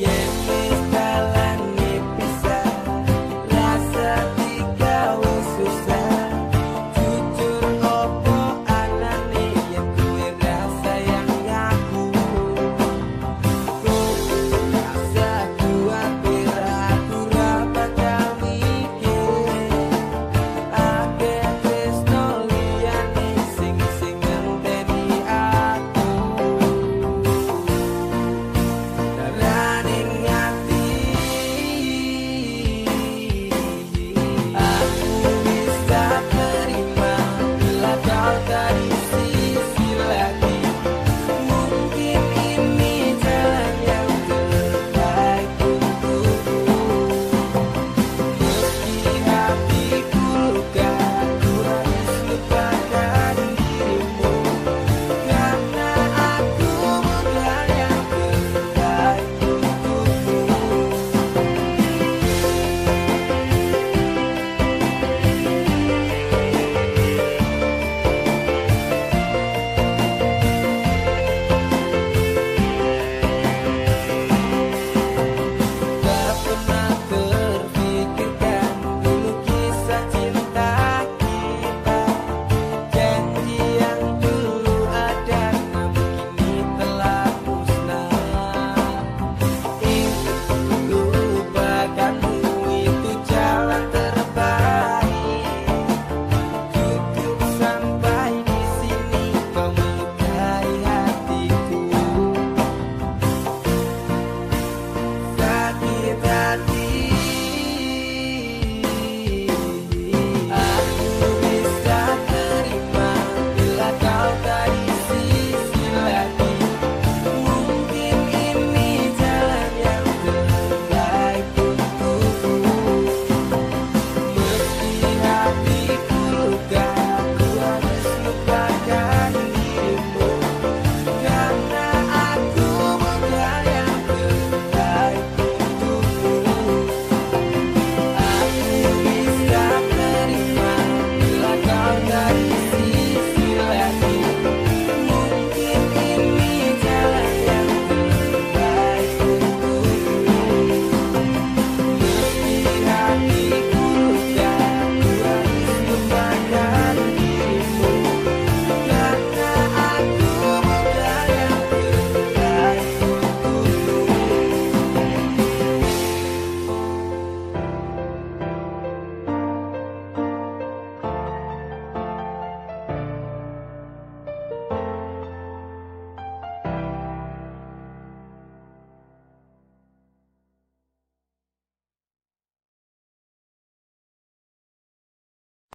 yeah.